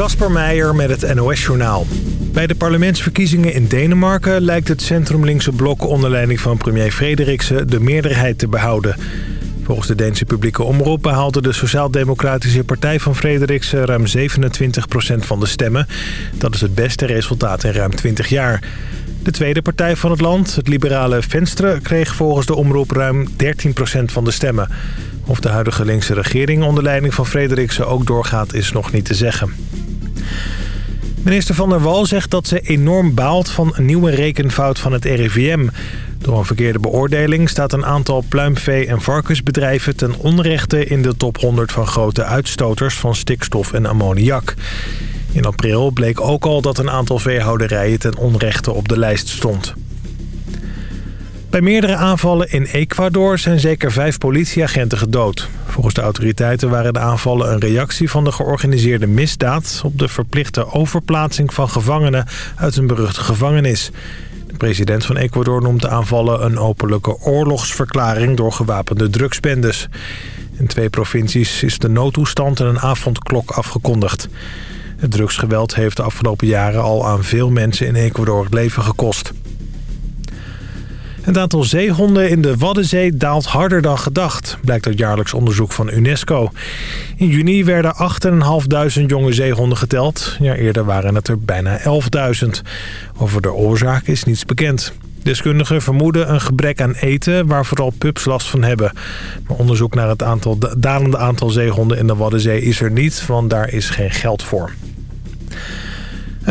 Kasper Meijer met het NOS-journaal. Bij de parlementsverkiezingen in Denemarken lijkt het centrumlinkse blok onder leiding van premier Frederiksen de meerderheid te behouden. Volgens de Deense publieke omroep behaalde de Sociaal-Democratische Partij van Frederiksen ruim 27% van de stemmen. Dat is het beste resultaat in ruim 20 jaar. De tweede partij van het land, het liberale Venstre, kreeg volgens de omroep ruim 13% van de stemmen. Of de huidige linkse regering onder leiding van Frederiksen ook doorgaat is nog niet te zeggen. Minister Van der Wal zegt dat ze enorm baalt van een nieuwe rekenfout van het RIVM. Door een verkeerde beoordeling staat een aantal pluimvee- en varkensbedrijven ten onrechte in de top 100 van grote uitstoters van stikstof en ammoniak. In april bleek ook al dat een aantal veehouderijen ten onrechte op de lijst stond. Bij meerdere aanvallen in Ecuador zijn zeker vijf politieagenten gedood. Volgens de autoriteiten waren de aanvallen een reactie van de georganiseerde misdaad... op de verplichte overplaatsing van gevangenen uit een beruchte gevangenis. De president van Ecuador noemt de aanvallen een openlijke oorlogsverklaring... door gewapende drugsbendes. In twee provincies is de noodtoestand en een avondklok afgekondigd. Het drugsgeweld heeft de afgelopen jaren al aan veel mensen in Ecuador het leven gekost. Het aantal zeehonden in de Waddenzee daalt harder dan gedacht, blijkt uit jaarlijks onderzoek van UNESCO. In juni werden 8.500 jonge zeehonden geteld. Jaar eerder waren het er bijna 11.000. Over de oorzaak is niets bekend. Deskundigen vermoeden een gebrek aan eten waar vooral pups last van hebben. Maar onderzoek naar het aantal, dalende aantal zeehonden in de Waddenzee is er niet, want daar is geen geld voor.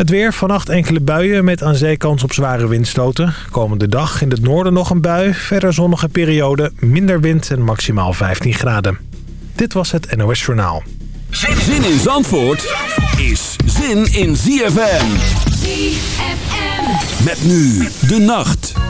Het weer, vannacht enkele buien met aan zeekans op zware windstoten. Komende dag in het noorden nog een bui, verder zonnige periode, minder wind en maximaal 15 graden. Dit was het NOS Journaal. Zin in Zandvoort is zin in ZFM. ZFM. Met nu de nacht.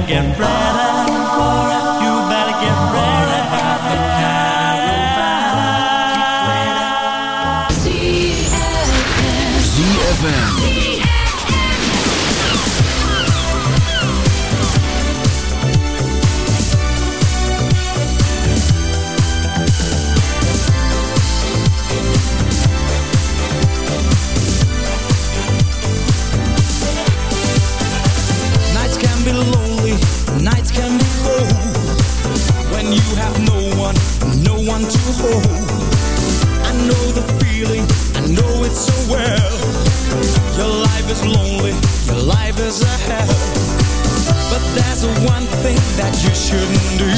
Better get ready for it. You better get ready. for the caravan. ZFM. Is lonely, your life is a hell. But there's one thing that you shouldn't do.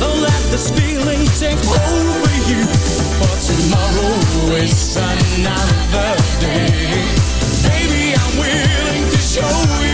Don't let this feeling take over you. For tomorrow is another day. Baby, I'm willing to show you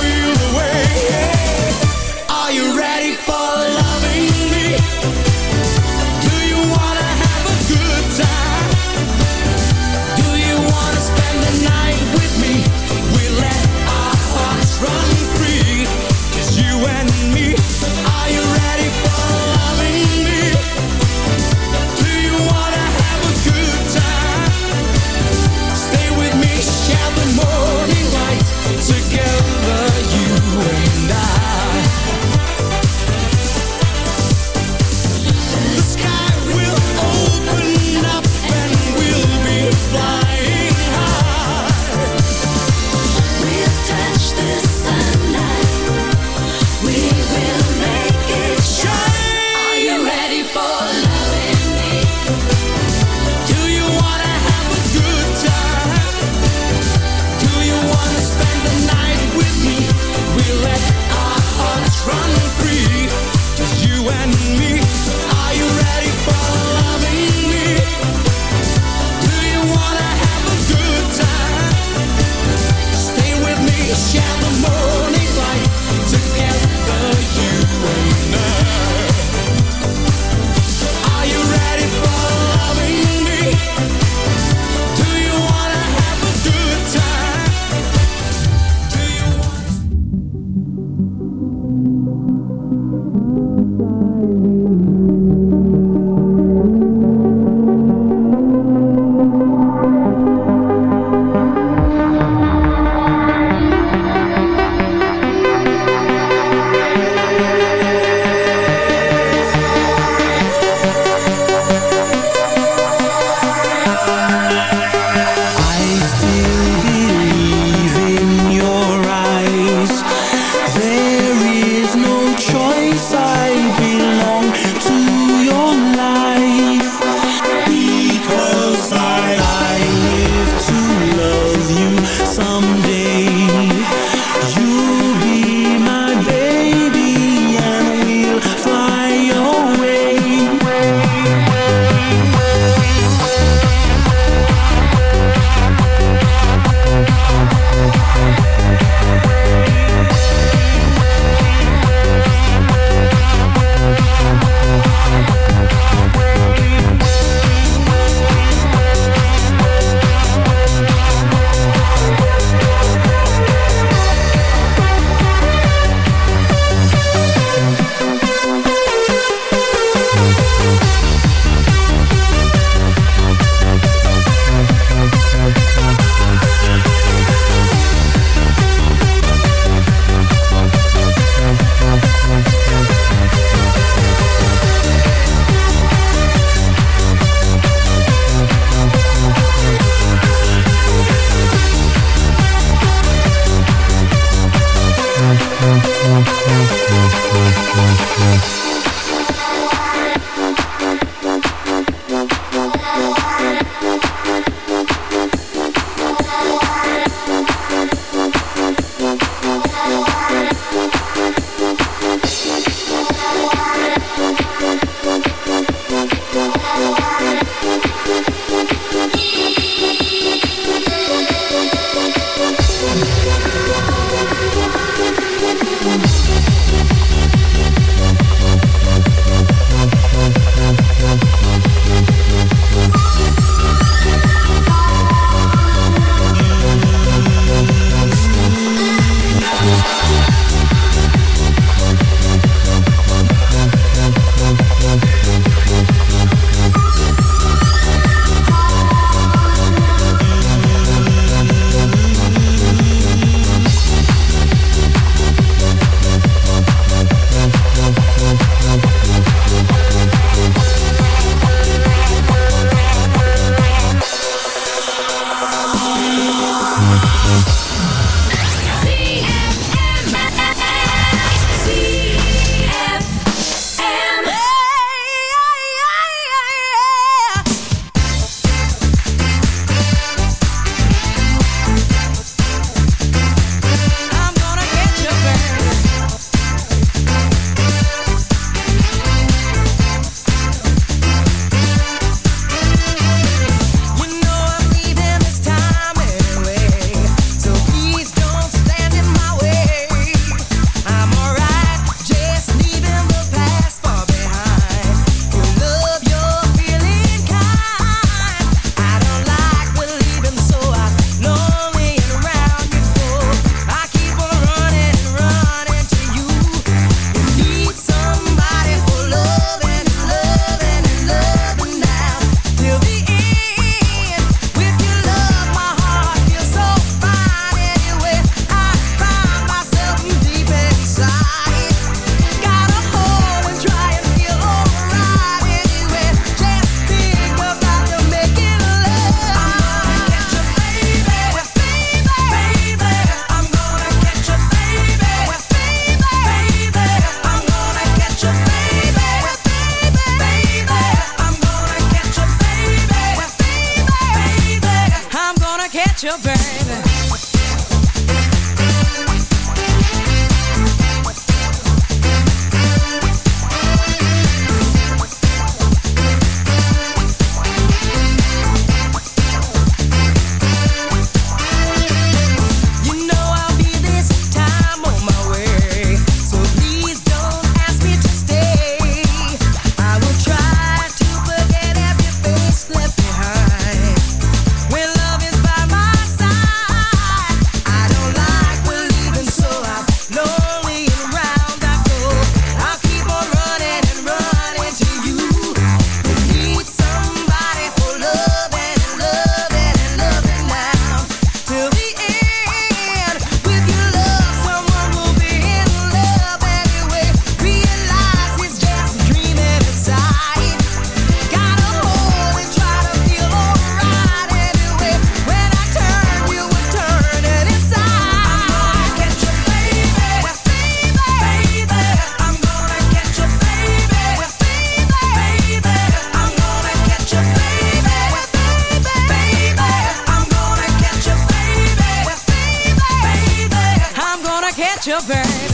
I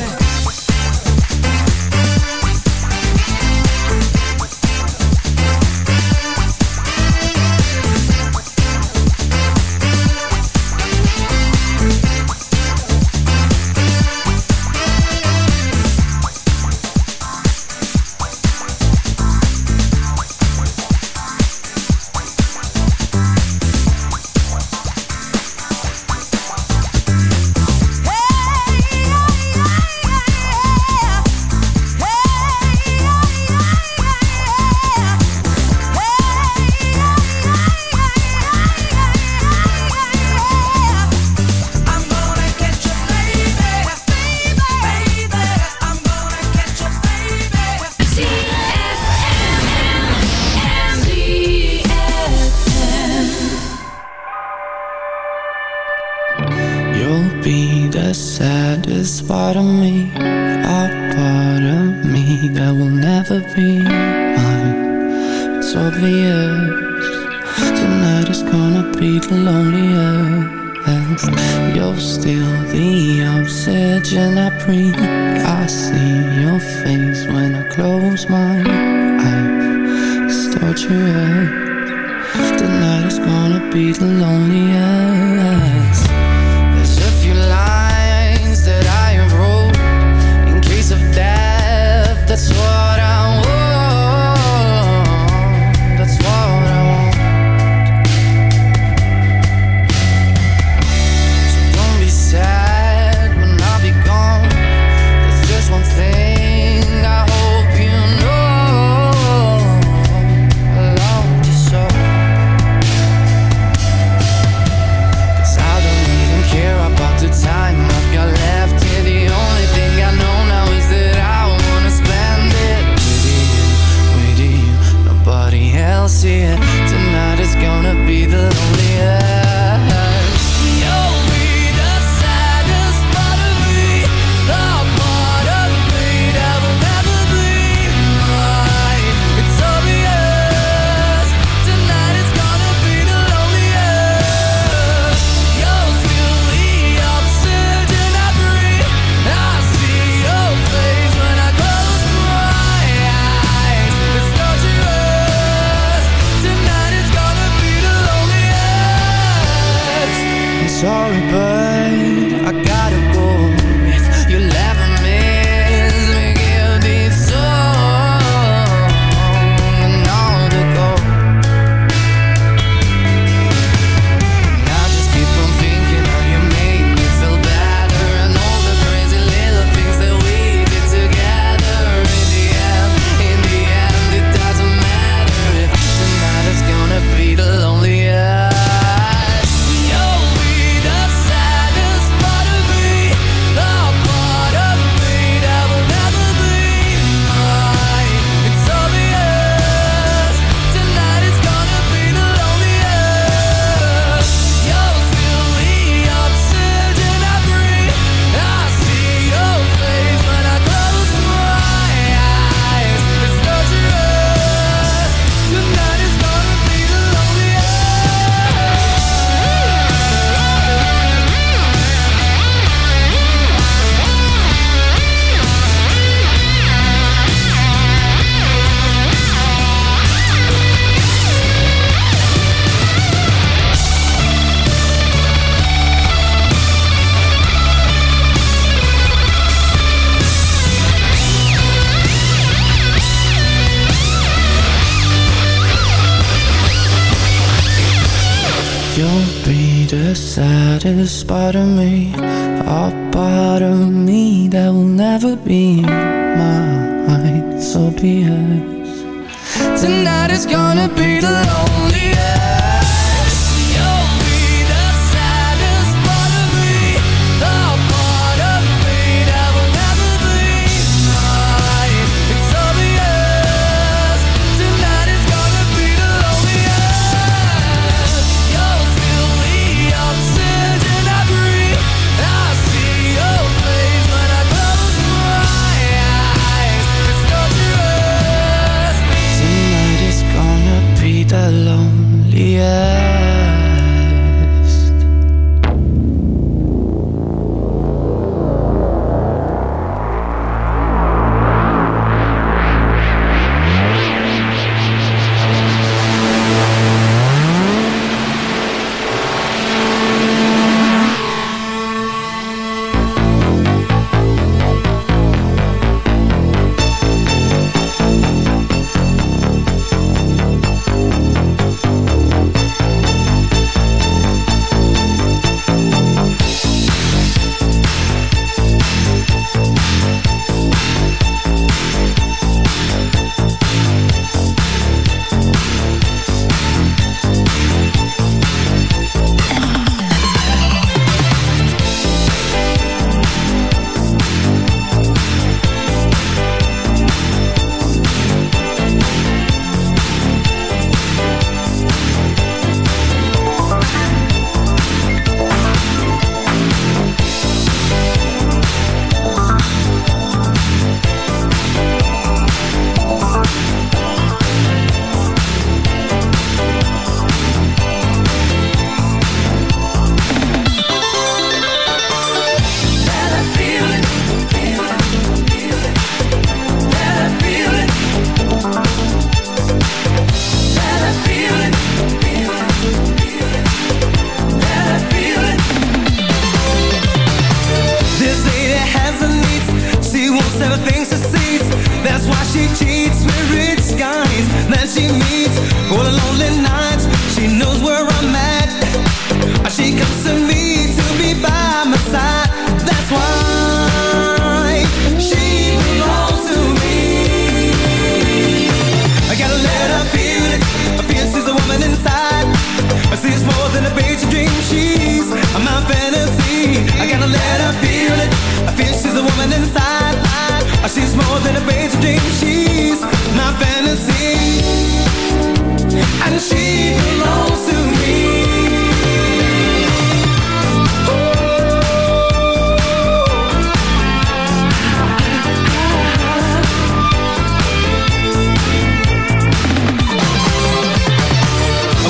part of me, a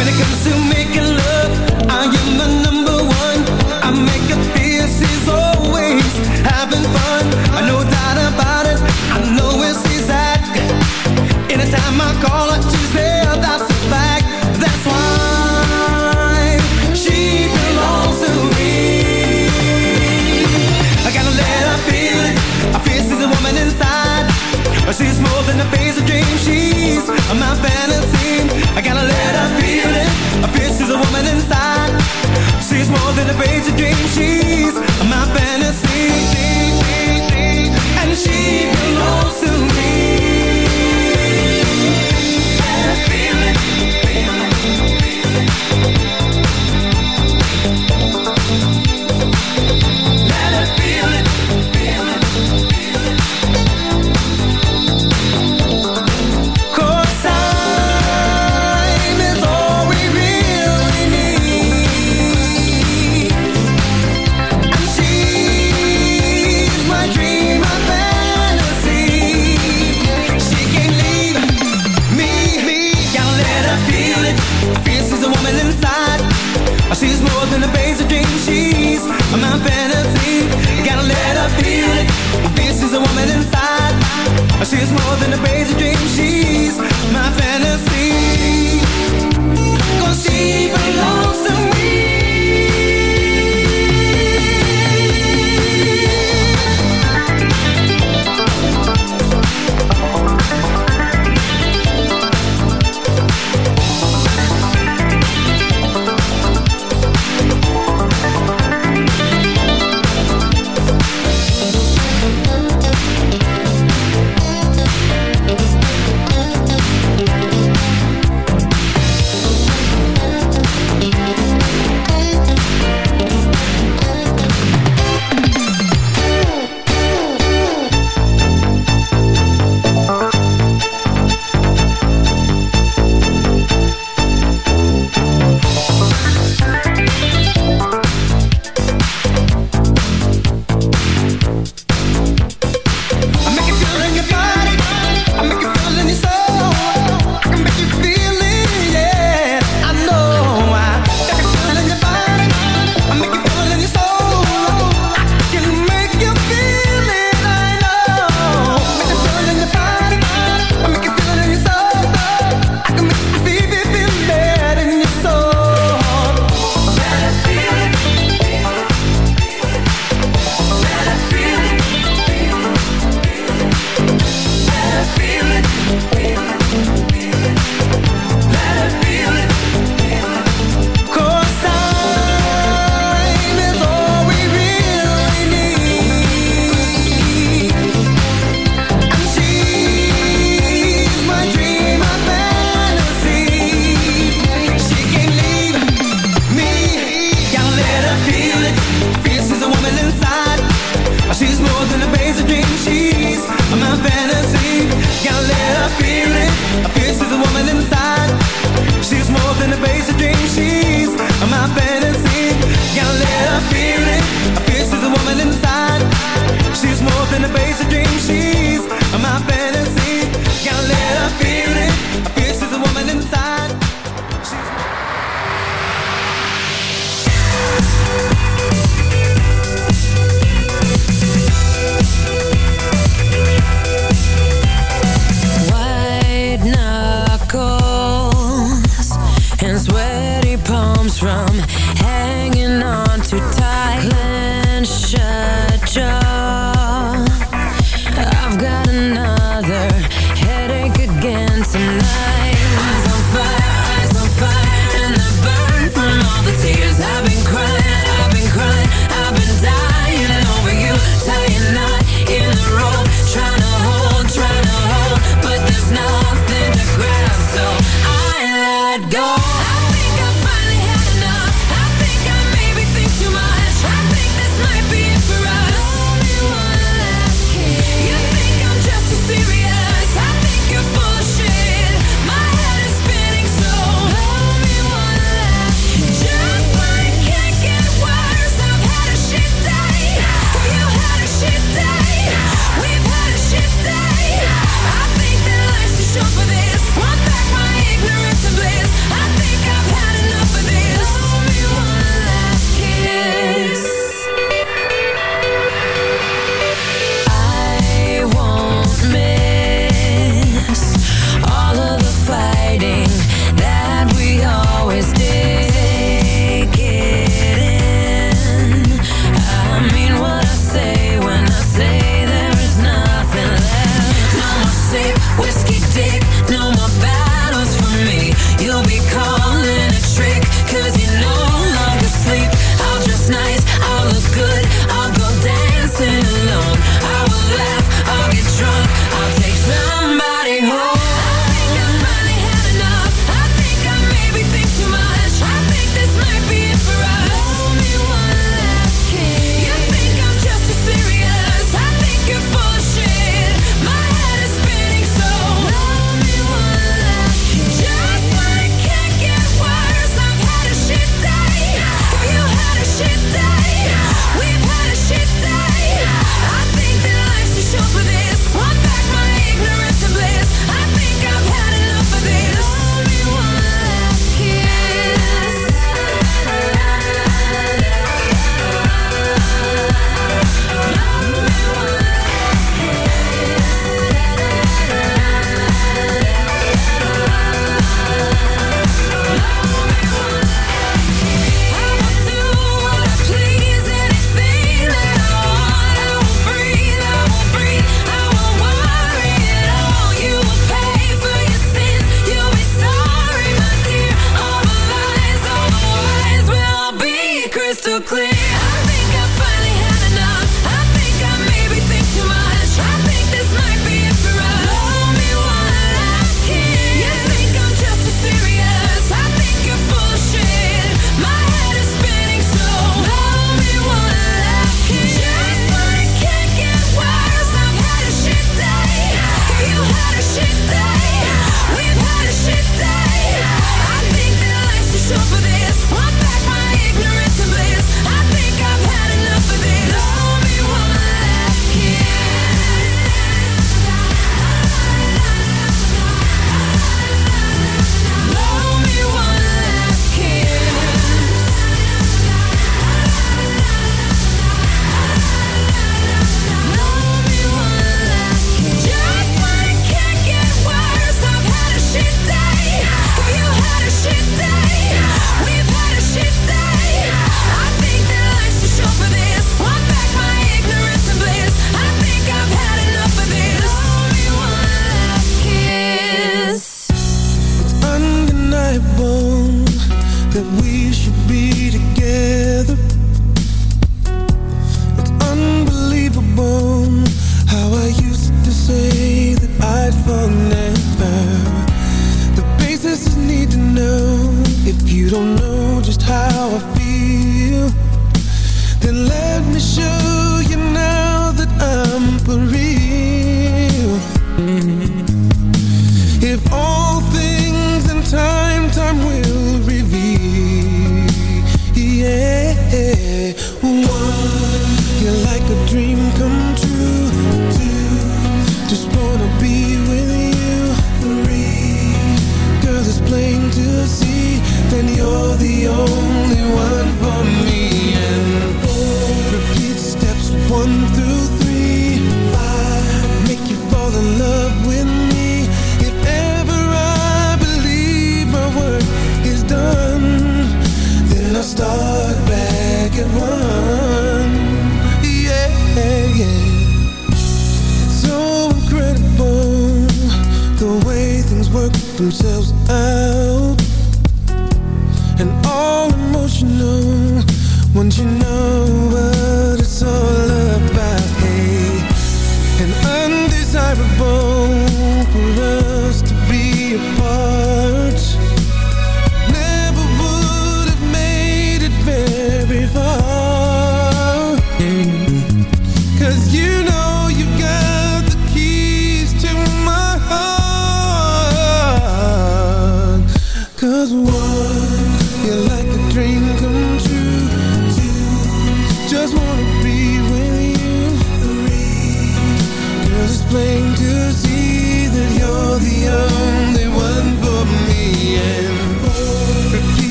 when it comes to 被子珍惜。raise a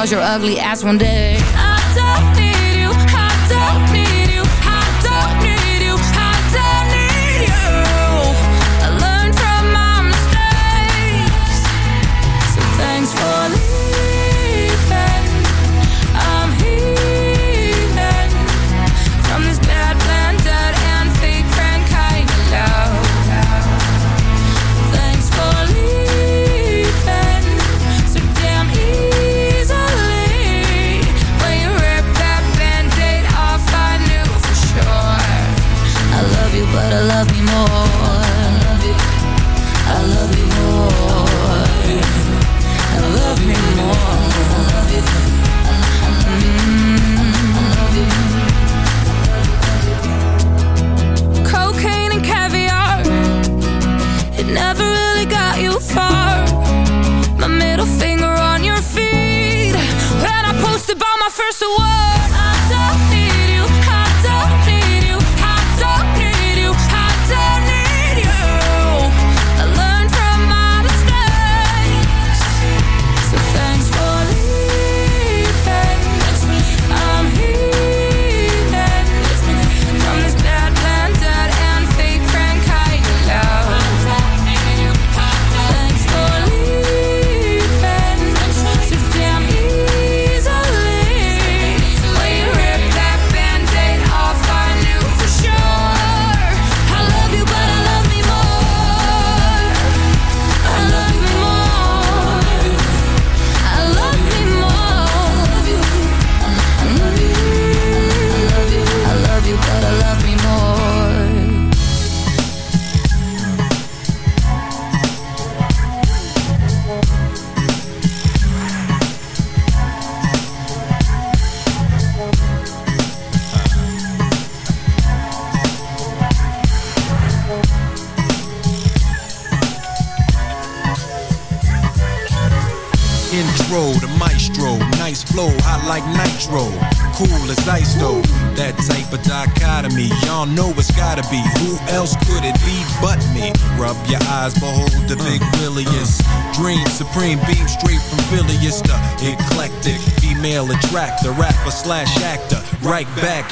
I'd your ugly ass one day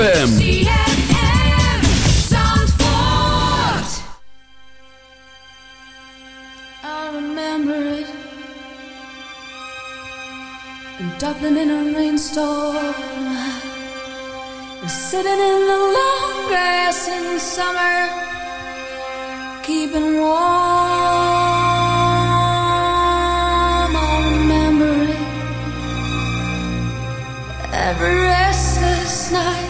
ZFM. I remember it in Dublin in a rainstorm. Sitting in the long grass in summer, keeping warm. I remember it every restless night.